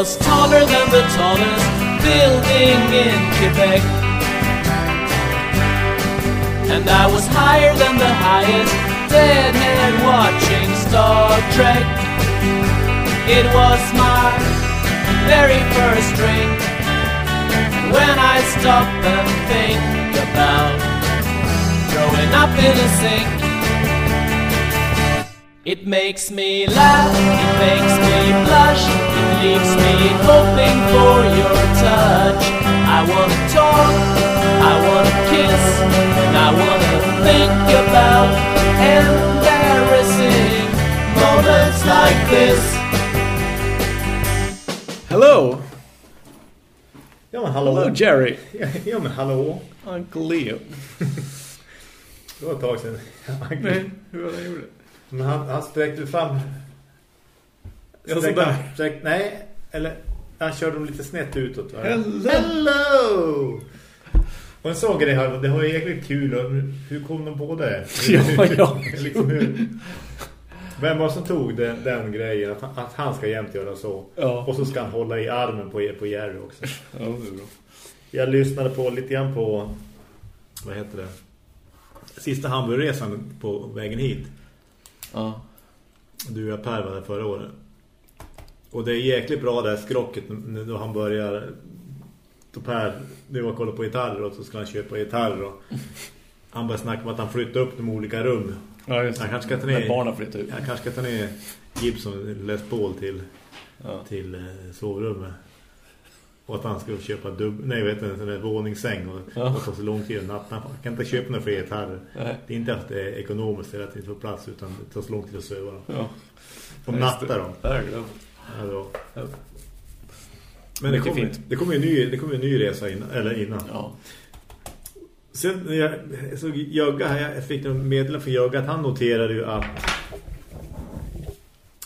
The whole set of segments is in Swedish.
was taller than the tallest building in Quebec. And I was higher than the highest deadhead watching Star Trek. It was my very first drink. And when I stop and think about growing up in a sink, it makes me laugh, it makes me blush, leaves me hoping for your touch. I wanna talk, I wanna kiss, and I wanna think about embarrassing moments like this. Hello! Ja men hallå. Hello Jerry! Ja men hallå. Uncle Leo. Det var ett tag sedan. Nej, hur var det gjorde? Men han, han sträckte fram... Ja, sådär. sträck, nej, eller han körde dem lite snett utåt. Va? Hello. Hello! Och en sån grej, har- det var ju jäkligt kul. Och hur kom de på det? Ja, ja. liksom hur, vem var det som tog den, den grejen? Att, han- att han ska jämt göra så. Ja. Och så ska han hålla i armen på, på Jerry också. Ja, det är bra. Jag lyssnade på lite grann på vad heter det? Sista hamburgerresan på vägen hit. Ja. Du och var där förra året. Och det är jäkligt bra det här skrocket då han börjar då Per nu var kolla på gitarrer och så ska han köpa gitarrer och han börjar snacka om att han flyttar upp de olika rum. Ja, just det. Han kanske ska ta När ner barnen flyttar ut. Jag kanske ska ta ner Gibson Les Paul till Ja. till eh, sovrummet. Och att han ska köpa dubb nej vet inte en sån där våningssäng och, Ja. och ta så lång tid att natten. Han kan inte köpa några fler gitarrer. Nej. Det är inte att det är ekonomiskt hela tiden få plats utan det tar så lång tid att söva dem. Ja. Och Ja, just natta det. dem. Det har glömt. Ja. Men det kommer, det kommer en ny, det kommer en ny resa innan, eller innan. Ja. Sen när jag såg Jögga här, jag fick en meddelande från Jögga att han noterade ju att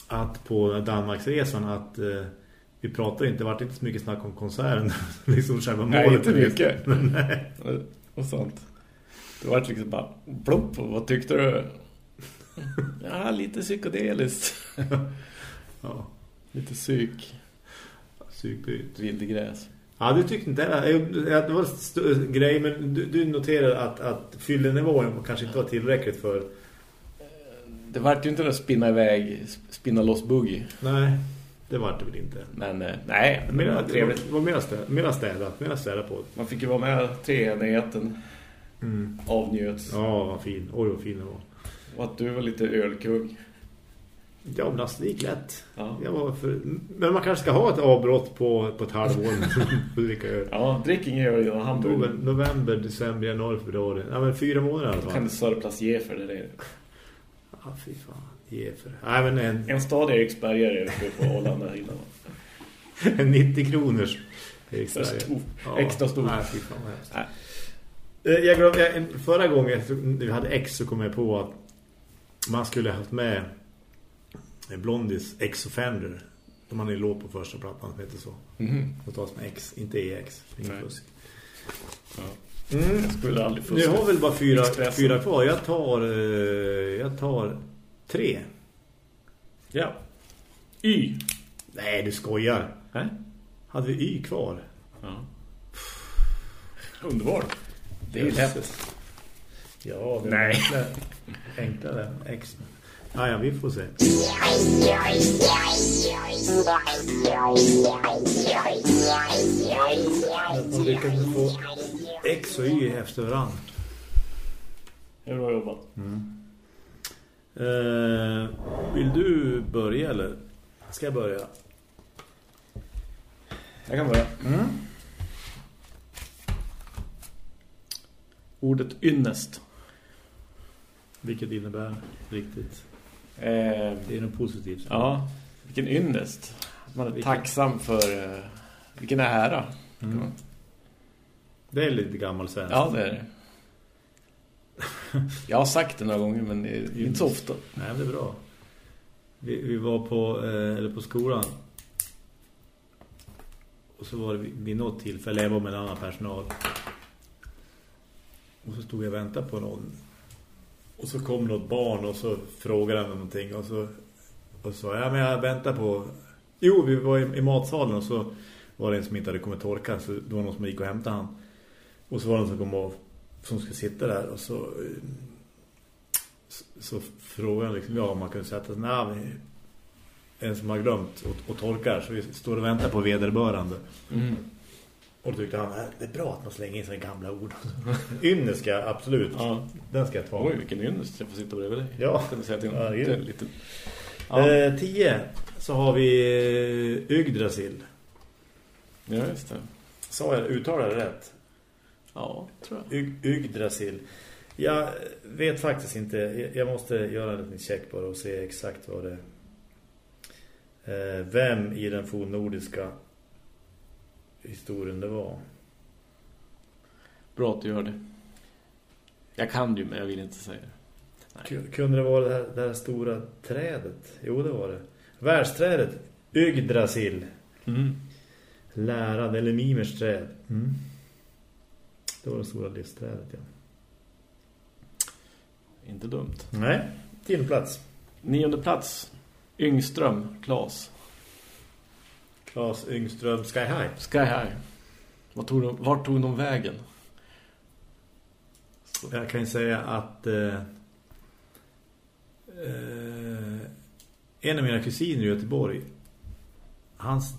att på Danmarksresan att eh, vi pratade inte, vart inte så mycket snack om konserten. liksom själva Nej, målet. inte mycket. Nej. Och sånt. Det var liksom bara plopp. Vad tyckte du? Ja, lite psykedeliskt. Ja, Lite psyk. psykbryt. Vildgräs. Ja, du tyckte inte det. Det var en grej, men du, du noterade att, att fyllenivån kanske inte var tillräckligt för... Det vart ju inte att spinna iväg, spinna loss boogie. Nej, det var det väl inte. Men eh, nej, det Mera, var trevligt. Det var mera städat, mera städat, mera städat på. Man fick ju vara med treenigheten. Mm. Avnjöts. Ja, vad fin. Oj, vad fin det var. Och att du var lite ölkung. Ja, men det gick lätt. Ja. För... Men man kanske ska ha ett avbrott på, på ett halvår dricka öl. Ja, drick ingen öl innan han November, november, december, januari, februari. Ja, men fyra månader i alla Då kan fall. du sörplas ge för det där. Ja, fy fan. Ge för. Nej, men en, En stad i Eriksbergare uppe på Ålanda innan. en 90 kronors extra. Stor. Extra stor. Nej, fy fan. Nej. Eh, Jag glömde, jag, förra gången när vi hade X så kom jag på att man skulle ha haft med Blondies X-Offender. De hade ju låg på första plattan som heter så. Mhm. Och tas med X, inte EX. Ingen fusk. Ja. Mm. Jag skulle aldrig Nu fuska. har väl bara fyra, Expressen. fyra kvar. Jag tar, eh, jag tar tre. Ja. Y. Nej, du skojar. Nej. Hade vi Y kvar? Ja. Underbart. Det är lätt. Ja, det är Nej. enklare. enklare. X. Ah, ja, vi får se. Man lyckades få X och Y efter. Det är bra jobbat. Eh, vill du börja eller ska jag börja? Jag kan börja. Mm. Ordet ynnest. Vilket innebär riktigt. Eh, Det är något positivt. ja, vilken ynnest. Man är Vilken- tacksam för... Eh, vilken ära. Mm. Det är lite gammal svensk. Ja, det är det. Jag har sagt det några gånger, men det är inte så ofta. Nej, det är bra. Vi, vi var på, eh, eller på skolan. Och så var det vid något tillfälle, jag var med en annan personal. Och så stod jag och väntade på någon. Och så kom något barn och så frågade han någonting. Och så och så ja men jag väntar på Jo, vi var i, i matsalen och så var det en som inte hade kommit torka så det var någon som gick och hämtade han. Och så var det någon som kom och som skulle sitta där och så så, så frågade han liksom ja, om man kunde sätta sig. Nej, men en som har glömt och, och torkar så vi står och väntar på vederbörande. Mm. Och då tyckte han, "Äh, det är bra att man slänger in sina gamla ord. Ynnest ska jag, absolut. Ja. Den ska jag ta. Oj, vilken ynnest jag får sitta bredvid dig. Ja. Kan du säga till Ja, det är lite, lite. Ja. Eh, tio så har vi eh, Yggdrasil. ja, just det. Sa jag, uttalade rätt? Ja, tror jag. Y- Yggdrasil. Jag vet faktiskt inte. Jag- Jag måste göra en liten check bara och se exakt vad det eh, Vem i den fornnordiska historien det var. Bra att du gör det. Jag kan ju, men jag vill inte säga det. Kunde det vara det här, det här stora trädet? Jo, det var det. Världsträdet. Yggdrasil. Mm. Lärad eller mimers träd. Mm. Det var det stora livsträdet, ja. Inte dumt. Nej, tionde plats. Nionde plats. Yngström, Klas. Claes Yngström Sky High. Sky High. Vad tog de, vart tog de vägen? Jag kan ju säga att eh, eh, en av mina kusiner i Göteborg hans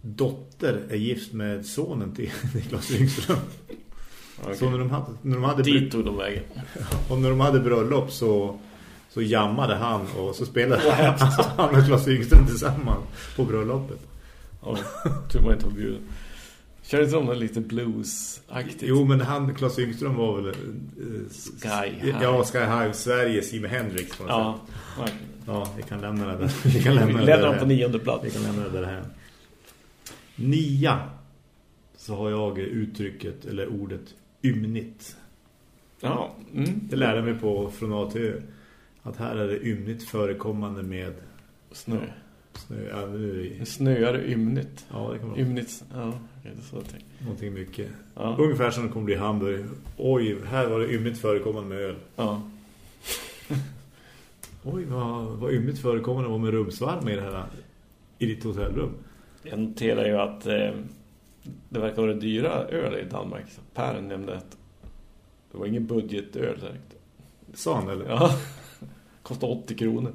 dotter är gift med sonen till Niklas Yngström. Okej. Så när de hade, när de hade Dit tog de vägen. och när de hade bröllop så så jammade han och så spelade han med Claes Yngström tillsammans på bröllopet. Ja, tur man inte var bjuden. Kör inte om det lite blues-aktigt? Jo, men han, Claes Yngström var väl... eh, Sky High. Ja, Sky High. Sveriges Jimi Hendrix. på Ja, sätt. verkligen. Ja, vi kan lämna det där. Vi kan lämna det Ledde där. på nionde plats. Vi kan lämna det där här. Nia. Så har jag uttrycket, eller ordet, ymnigt. Ja, mm. Det lärde jag mig på från A till Ö. Att här är det ymnigt förekommande med Snö. Snö. Ja, nu Det snöar ymnigt. ja, det vara Ymnigt, ja, det är så någonting mycket. Ja. Ungefär som det kommer bli i Hamburg. Oj, här var det ymnigt förekommande med öl. ja. Oj, vad, vad ymnigt förekommande var med rumsvarme i det här i ditt hotellrum. Jag noterar ju att eh, det verkar vara dyra öl i Danmark. Per nämnde att det var ingen budgetöl direkt. Sa han eller? Ja, kostar 80 kronor.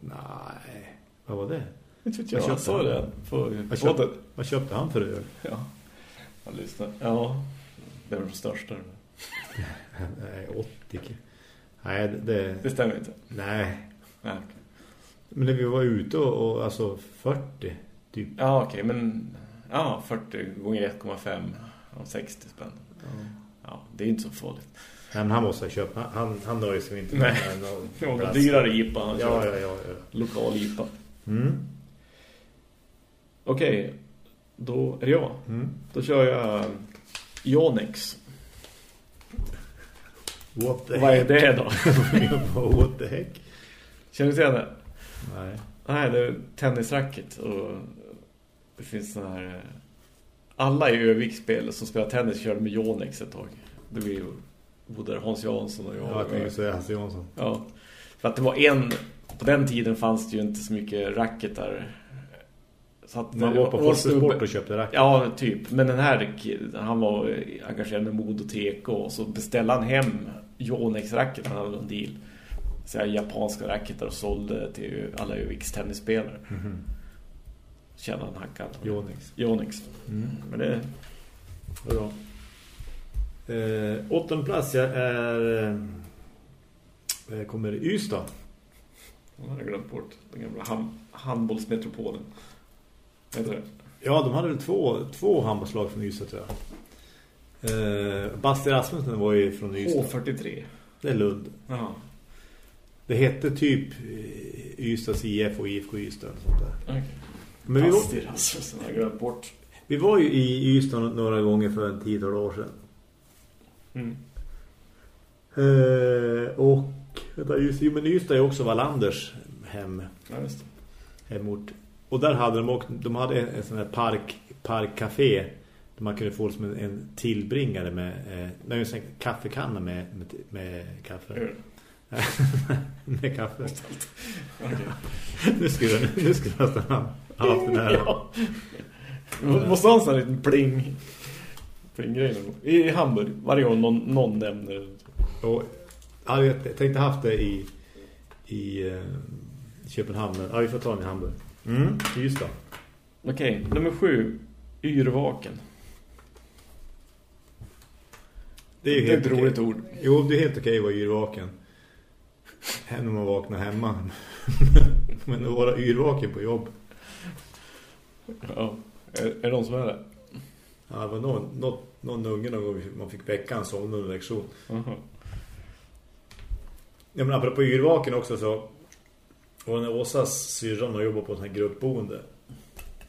Nej, vad var det? Vad jag, jag köpte såg han? det på Vad köpte, vad köpte han för öl? Ja, jag lyssnar. Ja, det var de största. Nej, 80. Nej, det, det, stämmer inte. nej. Ja, okej. Men när vi var ute och, och alltså 40 typ. Ja, okej, men ja, 40 gånger 1,5 och 60 spänn. Ja, det är inte så farligt. Nej, men han måste ha köpt. Han, han, han nöjer sig inte Nej. med var en dyrare han Ja, ja, ja. ja. Lokal IPA. Mm. Okej, då är det jag. Mm. Då kör jag Yonex. What the Vad är heck? det då? What the heck? Känner du till det? Nej. Nej, det är tennisracket och det finns sån här... eh, Alla i Övik-spel som spelar tennis körde med Yonex ett tag. Det var ju både Hans Jansson och jag. Ja, jag tänkte säga Hasse Jansson. Ja, för att det var en... På den tiden fanns det ju inte så mycket racket där. Så att Man var på snubbe- och köpte racket. Ja, typ. Men den här han var engagerad med mod och teko och så beställde han hem Yonex-racket. Han hade en deal. Så här, japanska racketar och sålde till alla Öviks tennisspelare. Mhm. Kände han hackad. Yonex. Yonex. Mm. Men det... Bra. Eh, åttonde plats jag är... Eh, kommer i Ystad. Jag glömt bort den gamla ham- handbollsmetropolen. Heter det? Ja, de hade väl två, två handbollslag från Ystad tror jag. Eh, Basti Rasmussen var ju från Ystad. H43. Det är Lund. Jaha, Det hette typ eh, Ystads IF och IFK Ystad och sånt där. okej. Men vi var, Basti Rasmussen har glömt bort. vi var ju i Ystad några gånger för en tiotal år sedan. Mm. Eh, och vänta, jo, men Ystad är också Wallanders hem, Ja, just hemort. Och där hade de också, de hade en, en sån här park, parkcafé där man kunde få som en, en tillbringare med, eh, nej, en kaffekanna med, med, med kaffe. Öl. Med kaffe. Nu skulle du nu skulle du nästan ha haft den här. Ja. Måste ha en sån här liten pling. Pling-grej. I Hamburg. Varje gång någon, någon nämner. Och ja, jag tänkte haft det i, i eh, Köpenhamn. Ja, vi får ta den i Hamburg. Mm, just det. Okej, nummer sju. Yrvaken. Det är ju Det är helt ett roligt ord. Jo, det är helt okej att vara yrvaken. När man vaknar hemma. Men att vara yrvaken på jobb. Ja. Är, är det någon som är det? Ja, det var någon, någon, någon unge någon gång man fick väcka en sån under lektion. Aha. Ja, men apropå yrvaken också så och när Åsas syrran har jobbat på ett här gruppboende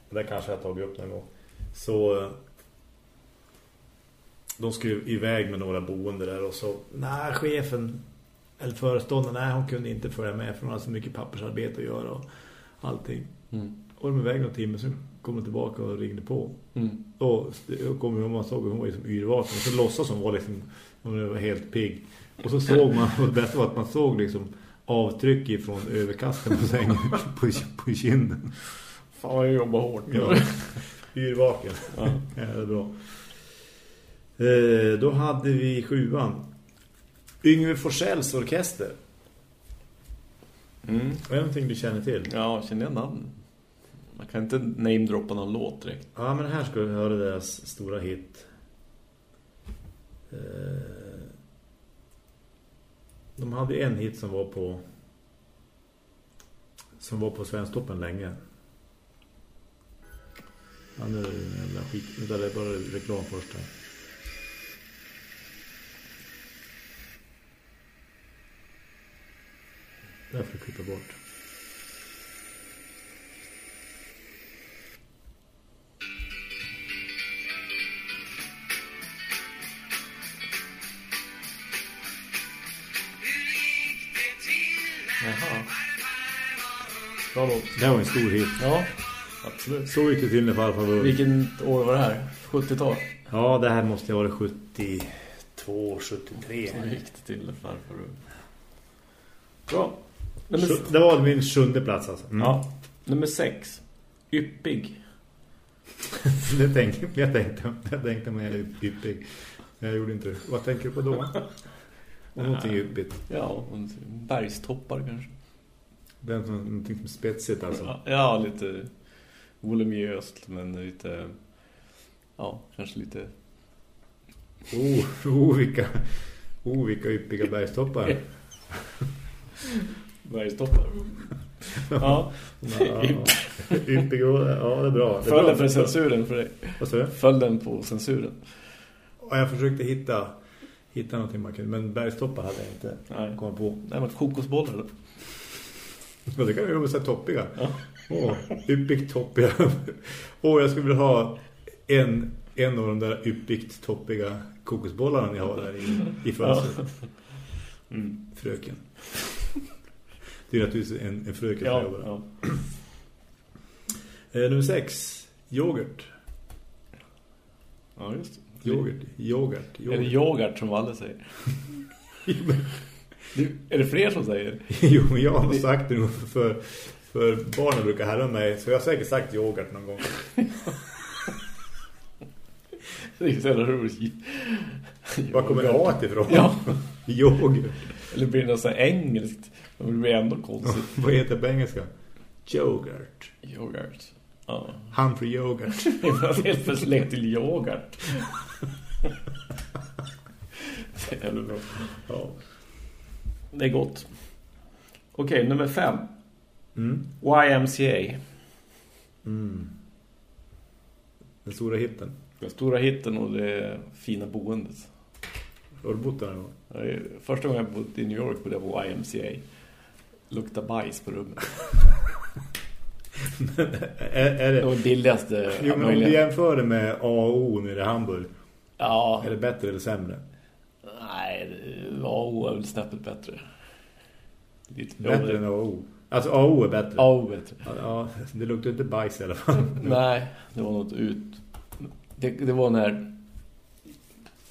det kanske jag tagit upp någon gång så eh, de skulle iväg med några boende där och så nej chefen eller föreståndaren, nej hon kunde inte följa med för hon hade så mycket pappersarbete att göra. Och allting. Mm. Och de iväg någon timme så kom de tillbaka och ringde på. Mm. Och då kom hon man såg hon var liksom yrvaken och så låtsas hon var liksom hon var helt pigg. Och så såg man och det bästa var att man såg liksom avtryck ifrån överkasten på sängen på, på kinden. Fan jag jobbar hårt. Ja. Yrvaken. Ja. Ja, det är bra. Eh, då hade vi sjuan. Yngve Forsells orkester. Mm. Är det någonting du känner till? Ja, känner jag namn? Man kan inte namedroppa någon låt direkt. Ja, men här ska vi höra deras stora hit. Eh, De hade en hit som var på som var på Svensktoppen länge. Ja, nu är det en jävla skit. Är det bara reklam först här. Här får jag klippa bort. Jaha. Bra låt. Det var en stor hit. Ja, absolut. Så gick det till när farfar var ung. Vilken år var det här? 70-tal? Ja, det här måste ha varit 72, 73. Så gick det till farfar ung. Bra. Nummer, Det var min sjunde plats alltså. Mm. ja, nummer sex. Yppig. det tänkte, jag tänkte jag tänkte mig är yppig. Jag gjorde inte det. Vad tänker du på då? Om någonting yppigt. Ja, bergstoppar kanske. Det är någonting som är spetsigt alltså. Ja, Ja, lite voluminöst men lite ja, kanske lite Oh, oh, vilka, oh, vilka yppiga bergstoppar. bergstoppar. Ja. Ja, yppig, ja det är bra. Det är Följden bra. för censuren för dig. Vad sa du? Följden på censuren. Och jag försökte hitta hitta någonting man kunde, men bergstoppar hade jag inte Nej. kommit på. Nej, men kokosbollar då. Ja, det kan ju vara så här toppiga. Ja. Åh, yppigt toppiga. Åh, jag skulle vilja ha en, en av de där yppigt toppiga kokosbollarna ni har där i, i fönstret. Mm. Fröken. Det är naturligtvis en, en fröken Ja, ja. Eh, nummer sex. Yoghurt. ja, just det. Yoghurt. Yoghurt. Är det yoghurt. yoghurt som Valle säger? Det- är det fler som säger? jo, men jag har sagt det nog för, för barnen brukar härma mig. Så jag har säkert sagt yoghurt någon gång. Det är så jävla roligt. Var kommer A ifrån? Ja, Yoghurt. Eller blir det något så engelskt? Det blir ändå konstigt. Vad heter det på engelska? Yoghurt. Yoghurt. Ja. Humphrey yoghurt. Det var helt för släkt till yoghurt. Det är bra. Ja. Det är gott. Okej, nummer fem. Mm. YMCA. Mm. Den stora hitten. Den stora hitten och det fina boendet. Har du bott där någon gång? Är Första gången jag bodde i New York bodde jag på YMCA. Lukta bajs på rummet. är, är Det det... billigaste Jo, men om du jämför det med A och O nere i Hamburg. Ja, Är det bättre eller sämre? nej, AO är väl snäppet bättre. Lite Bättre än A och O. Alltså A och O är bättre. AO bättre. Ja, det luktar inte bajs i alla fall. Nej, det var något ut. Det, det var när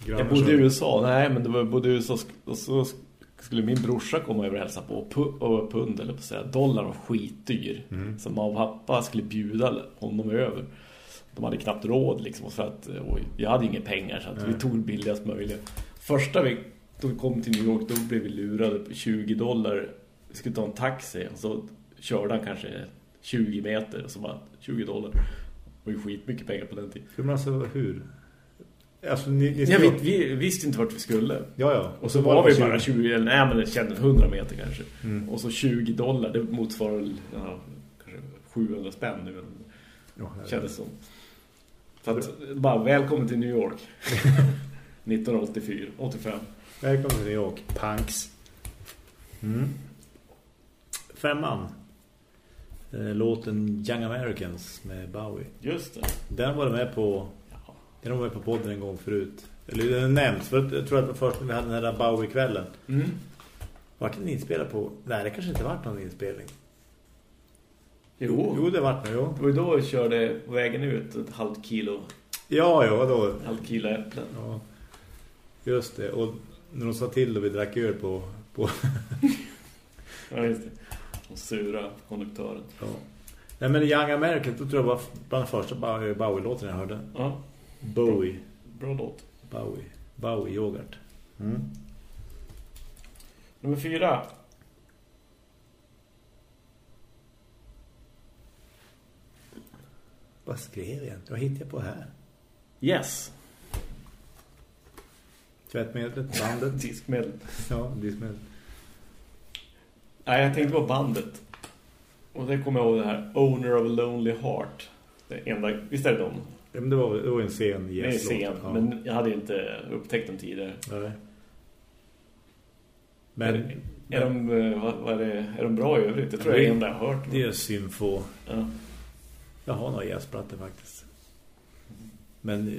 jag bodde i USA. Nej, men det var både i USA och så skulle min brorsa komma över och hälsa på. Och, pu- och pund, eller på att säga, dollar var skitdyr. Så mamma och pappa skulle bjuda honom över. De hade knappt råd liksom. För att, jag hade inga pengar så att vi tog billigast möjliga. Första vi, då vi kom till New York, då blev vi lurade på 20 dollar. Vi skulle ta en taxi och så körde han kanske 20 meter och så var 20 dollar. Det var ju skitmycket pengar på den tiden. Man alltså, hur? Alltså, ni, ni Ja, vi, vi visste inte vart vi skulle. ja, ja. Och så var vi bara 20. 20, eller nej men det kändes 100 meter kanske. Mm. Och så 20 dollar, det motsvarar ja, kanske 700 spänn nu. Ja. Kändes som. Så att, bara välkommen till New York. 1984, 85. Välkommen till New York. Punks. Mm. Femman. Eh, Låten Young Americans med Bowie. Just det. Den var med på Ja. den var med på podden en gång förut. Eller den nämns. För jag tror att det var först när vi hade den här Bowie-kvällen. Mm. Vart den inspelad på? Nej, det kanske inte varit någon inspelning. Jo. Jo, det vart nog, jo. Det var ju då jag körde på vägen ut ett halvt kilo, Ja, ja, då. halvt kilo äpplen. Ja. Just det. Och när de sa till då vi drack öl på... på Ja, just det. Och sura konduktören. ja. Nej, men Young Americans, då tror jag var bland de första Bowie- Bowie-låten jag hörde. Ja, Bowie. bra låt. Bowie. Bowie yoghurt. Mm. Nummer fyra. Vad skrev jag? Vad hittade jag på här? Yes. Tvättmedlet, bandet. Diskmedel. ja, diskmedel. Nej, jag tänkte på bandet. Och det kommer jag ihåg det här. Owner of a Lonely Heart. Det enda, visst är det de? Ja, men det var, det var en sen yes sen, ja. men jag hade inte upptäckt dem tidigare. Nej. Men är, är, de, eh, vad, vad är, det, är de bra i övrigt? Det tror Ja, jag är enda jag har hört. det är symfo. Ja. Jag har några jazzplattor faktiskt. Men eh,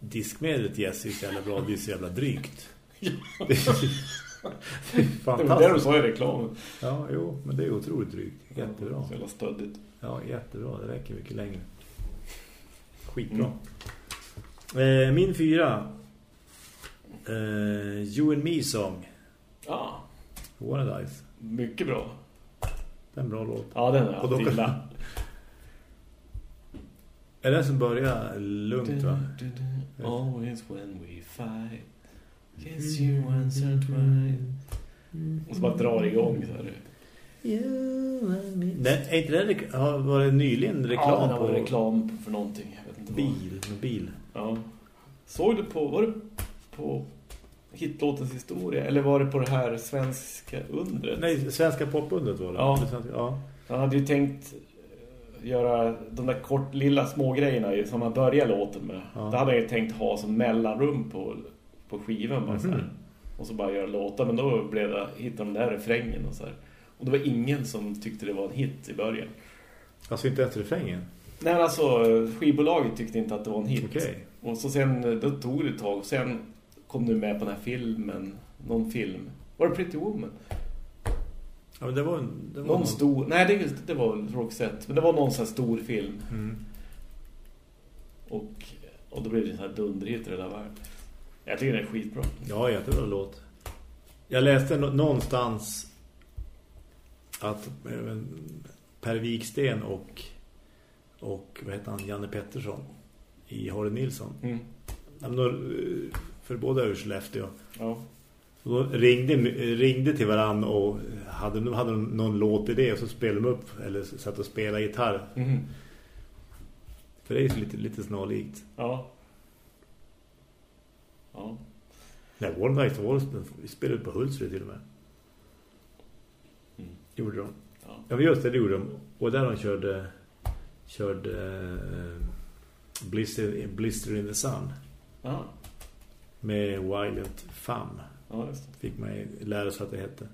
diskmedlet yes är så jävla bra. Det är så jävla drygt. Ja. Det är Det det du fantastiskt. sa i reklamen. Ja, jo, men det är otroligt drygt. Jättebra. Så jävla stöddigt. Ja, jättebra. Det räcker mycket längre. Skitbra. Eh, min fyra. Eh, you and Me Song. Ja, Wanna Dice. mycket bra. Det är en bra låt. Ja, den är Och då. Är den som börjar lugnt va? Always when we fight Kiss you once or twice Och så bara drar igång så här. Nej, är inte det har varit nyligen reklam ja, det på var reklam för någonting. Jag vet inte vad. bil? Med bil. Ja. Såg du på, var det på hitlåtens historia? Eller var det på det här svenska undret? Nej, svenska popundret var det. Ja. Det ja. Han hade ju tänkt eh, göra de där kort, lilla små grejerna ju, som han börjar låten med. Ja. Det hade han ju tänkt ha som mellanrum på, på skivan. Bara så här. Mhm. Och så bara göra låtar. Men då blev det, hittade de där refrängen och så här. Och det var ingen som tyckte det var en hit i början. Alltså inte efter refrängen. Nej alltså, skivbolaget tyckte inte att det var en hit. Okej. Och så sen, då tog det ett tag. Och sen kom du med på den här filmen. Någon film. Var det Pretty Woman? Ja, men det var. Det var Någon stor... Nej, det, det var Roxette. Men det var någon sån här stor film. Mm. Och, och då blev det en sån här dunderhit i det där världen. Jag tycker det är skitbra. Ja, jättebra låt. Jag läste nå- någonstans att eh, Per Wiksten och och vad heter han? Janne Pettersson i Harry Nilsson. Mm. Eh, För båda ur Skellefteå. Ja. Och då ringde, ringde till varann och hade, hade någon låt i det och så spelade de upp eller satt och spelade gitarr. Mhm. För det är ju lite, lite snarlikt. Ja. Ja. Nej, Night var vi spelade på Hultsfred till och med. Mm. Gjorde de. Ja. Ja, just det, det gjorde de. Och där de körde körde eh, Blister, Blister in the Sun Ja. med Violent Femme. Ja, just det. Fick man lära sig att det hette.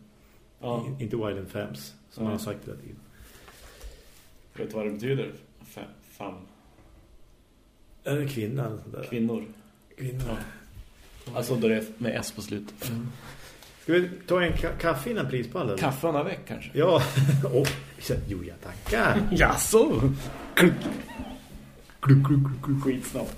Ja. I- Inte Violent Femmes, som man har sagt hela tiden. Vet du vad det betyder? Fem. Fem. Är det kvinna? eller sånt där? Kvinnor. Kvinna. Ja. Alltså då det är med S på slutet. Ska vi ta en ka kaffe innan prispallen? Kaffe en väck kanske? Ja. oh, jo, jag tackar. Jaså? Skitsnabbt.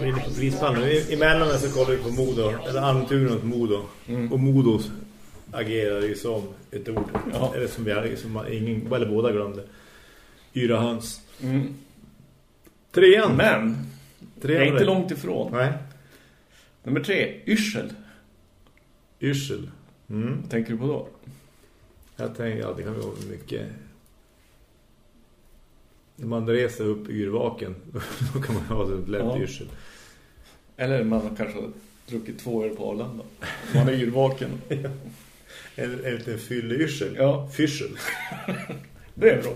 Vi är inne på prispallen. I- Emellan så kollar vi på Modo, eller armturen mot Modo. Och Modo agerar ju som ett ord. Ja. Eller som, vi, som ingen, eller båda glömde. Yra höns. Mm. Trean. Men, Trean jag är inte långt ifrån. Nej. Nummer tre, Yrsel. Yrsel. Mm. Vad tänker du på då? Jag tänker, ja det kan vara mycket. När man reser upp yrvaken då kan man ha ett lätt Ja. Eller man har kanske druckit två öl på Arlanda. Man är yrvaken. En, en liten fylleyrsel. Ja. Fyrsel. Det är bra.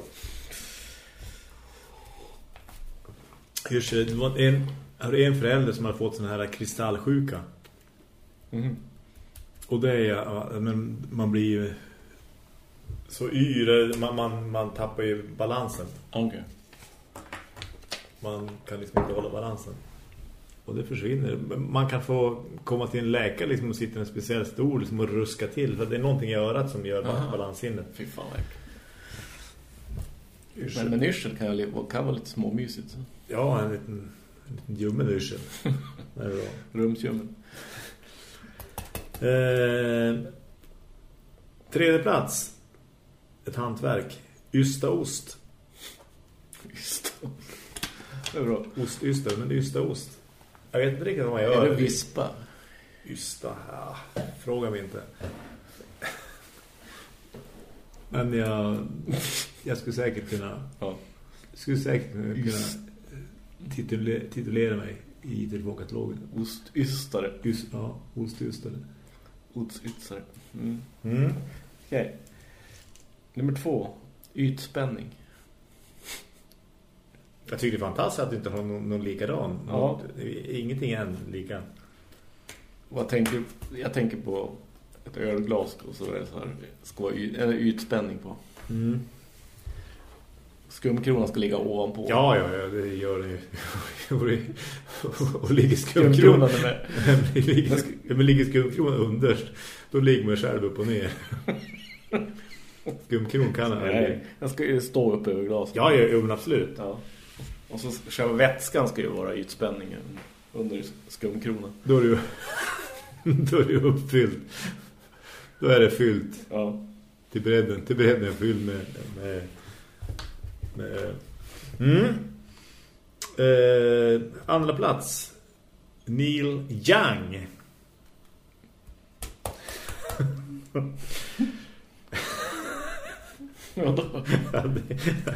Yrsel. Det var en, har en förälder som har fått sån här kristallsjuka. Mm. Och det är ja, men man blir så yr, man, man, man tappar ju balansen. Okej. Man kan liksom inte hålla balansen. Och det försvinner. Man kan få komma till en läkare liksom, och sitta i en speciell stol liksom, och ruska till. För det är någonting i örat som gör Aha. balanssinnet. Fy fan. Yrsel. Men, men yrsel kan, jag, kan vara lite småmysigt. Ja, en liten, en liten ljummen yrsel. Rumsljummen. Eh, tredje plats. Ett hantverk. Ystaost. Just det. Är bra. Ostyster, men det är ystaost. Jag vet inte riktigt vad man gör. Är det vispa? Ysta, ja, fråga mig inte. Men jag, jag skulle säkert kunna Ja. skulle säkert kunna Yst. titulera, titulera mig i telefonkatalogen. Ostystare. Just, ja, ostystare. Ostystare. Mm. Mm. Okej. Nummer två. Ytspänning. Jag tycker det är fantastiskt att du inte har någon, någon likadan. Ja. Ingenting än lika. Vad tänker Jag tänker på ett ölglas och så är det så här, ska vara ytspänning på. Mm. Skumkronan ska ligga ovanpå. Ja, ja, ja, det gör det ju. och ligger Skumkronan men ligger skumkronan underst då ligger man själv upp och ner. Skumkron kan Nej, den ska ju stå upp över glaset. Ja, jo, men absolut. Ja. Och så själva vätskan ska ju vara ytspänningen under skumkronan. Då är du då är du uppfylld. Då är det fyllt Ja. till bredden, till bredden fylld med med, med mm. eh, andra plats Neil Young. Ja, då.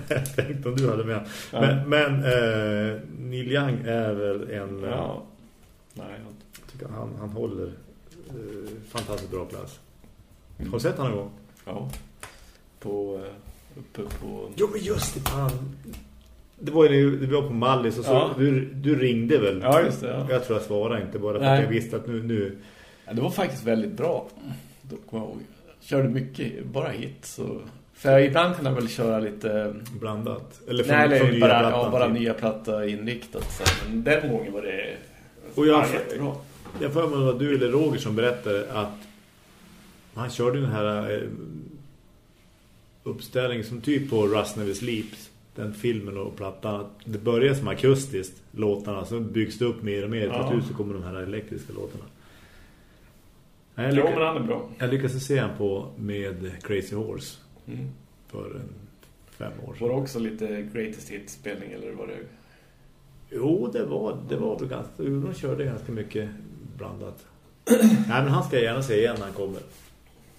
jag tänkte om du hade med. Ja. Men, men eh, Neil Young är väl en... eh, ja. Nej, jag tycker han, han håller eh, fantastiskt bra plats. Mm. Har du sett han någon gång? Ja. På, eh, uppe på... Jo, men just det, fan. Det var ju det var på Mallis och så Ja. du, du ringde väl? Ja, just det, ja. Jag tror jag svarade inte bara för Nej. att jag visste att nu, nu Ja, det var faktiskt väldigt bra. Då kommer jag ihåg. Körde mycket, bara hit. Så... För ibland kan jag väl köra lite... blandat. Eller från, Nej, eller från nya bara, plattan ja, bara till- nya platta inriktat. Så. Men den gången var det Och jag- ja, jättebra. Jag får mig att du eller Roger som berättade att han körde den här eh, uppställningen som typ på Rust Never Sleeps. Den filmen och plattan. att Det börjar som akustiskt, låtarna. Så byggs det upp mer och mer. Ja. Till slut så kommer de här elektriska låtarna. Jag, Jo, lyckas, men han är bra. jag lyckades se han på med Crazy Horse Mm. för en fem år Var det sedan. också lite greatest hit-spelning eller var det... Jo, det var, det var väl ganska... De körde ganska mycket blandat. Nej, men han ska gärna se igen när han kommer.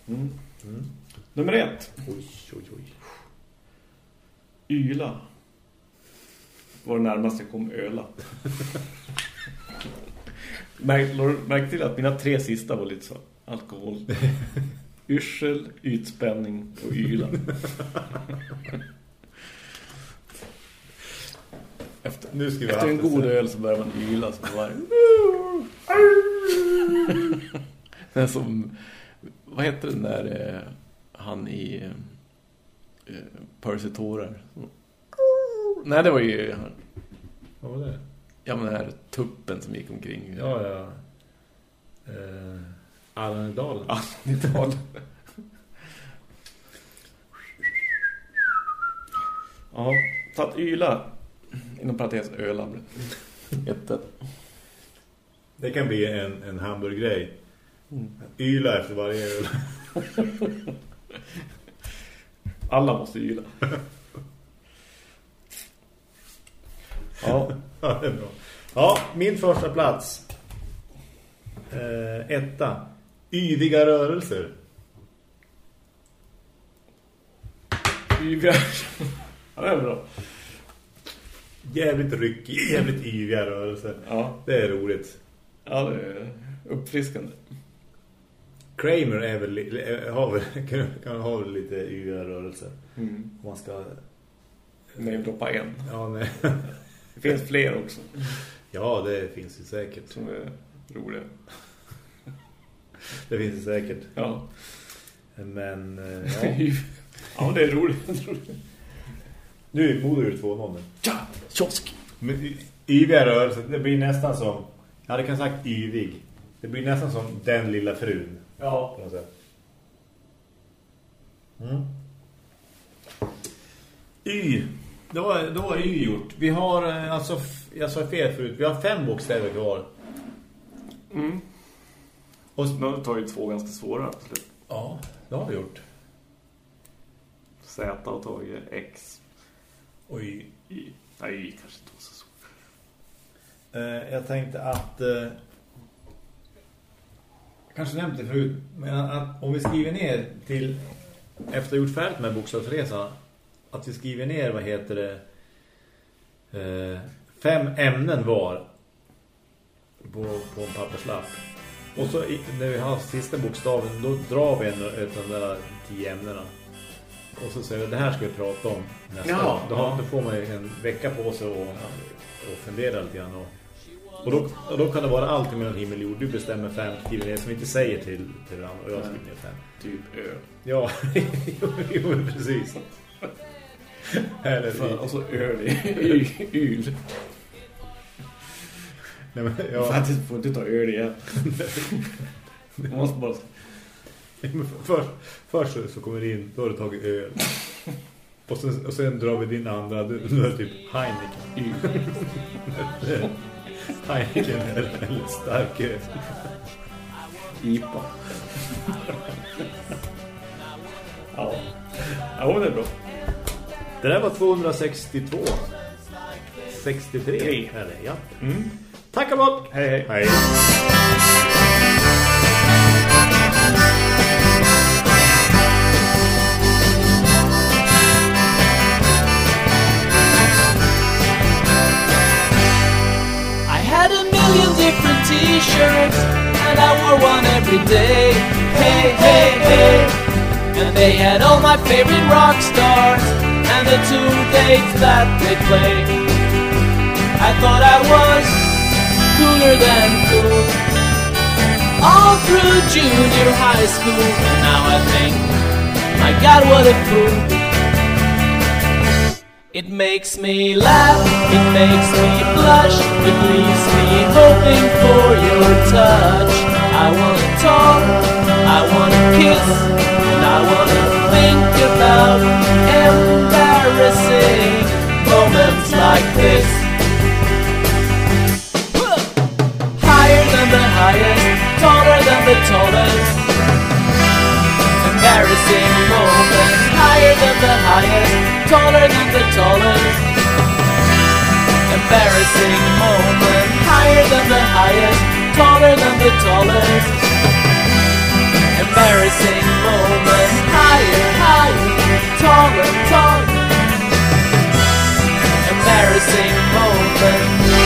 Mm. Mm. Nummer ett. Oj, oj, oj. Yla. Var det närmast jag kom öla. Märk, märk till att mina tre sista var lite så. Alkohol. Yrsel, ytspänning och yla. Efter, Nu ska vi efter en god öl så börjar man yla som var. Är som vad heter den där eh, han i eh, Percy Torer? Nej, det var ju Vad var det? ja, men den här tuppen som gick omkring. Ja, ja. Eh, Allan i dalen. Ja, 90-talet. Ja, så att yla inom parentes öla Jätte. Det kan bli en, en hamburggrej. Mm. Yla efter varje öl. Alla måste yla. Ja, Ja, det är bra. Ja, min första plats. Eh, etta. Yviga rörelser. yviga. Ja, det är bra. Jävligt ryckig, jävligt yviga rörelser. Ja, Det är roligt. ja det är uppfriskande. Kramer är väl, li- har väl, kan, kan ha väl lite yviga rörelser. Mm. Om man ska... Namedroppa en. Ja, nej. Det finns fler också ja, det finns ju säkert. som är roliga. Det finns ju säkert. Ja, Men, eh, ja. ja det är roligt. Nu borde du 2-0 nu. Ja, kiosk. Men yviga rörelser, det blir nästan som... Jag hade kan sagt yvig. Det blir nästan som den lilla frun. Ja. På något sätt. Mm. Y. Då var, då var Y gjort. Vi har, eh, alltså, jag sa fel förut, vi har fem bokstäver kvar. Mm. Och, Nu tar ju två ganska svåra. absolut. ja, det har vi gjort. Z och tagit X. Och Y. Y. Nej, Y kanske inte var så svårt. Eh, jag tänkte att... Eh, kanske nämnt det förut, men att om vi skriver ner till... Efter att ha gjort färdigt med bokstavsresan, att vi skriver ner, vad heter det... Eh, fem ämnen var på, på en papperslapp. Och så när vi har sista bokstaven, då drar vi en av de där tio ämnena. Och så säger vi, det här ska vi prata om nästa Ja, gång. Då, ja. då får man ju en vecka på sig och, och fundera lite grann. Och, och, då, och då kan det vara allt mellan himmel och jord. Du bestämmer fem, skriver ner som inte säger till, till varandra. Och jag skriver ner fem. Typ Ö. Ja, jo, precis. Eller, Fan, Och så öl i yl. Nej, men, Ja. Faktiskt får inte ta öl igen. Man måste bara... först, först så- kommer det in, då har du tagit öl. Och sen, och sen drar vi din andra, då då är typ Heineken. Y. Heineken eller, stark öl. IPA. ja. Ja, men det är bra. Det där var 262. 63. Tre. Eller, ja. Mm. Tack och bock! Hej, hej. Hej. I had a million different t-shirts and I wore one every day. Hey, hey, hey. And they had all my favorite rock stars and the two dates that they played. I thought I was cooler than cool. All through junior high school. And now I think, my God, what a fool. It makes me laugh, it makes me blush, it leaves me hoping for your touch. I wanna talk, I wanna kiss, and I wanna think about embarrassing moments like this. Highest, taller than the tallest. Embarrassing moment, higher than the highest, taller than the tallest. Embarrassing moment, higher than the highest, taller than the tallest. Embarrassing moment, higher, higher, taller, taller. Embarrassing moment.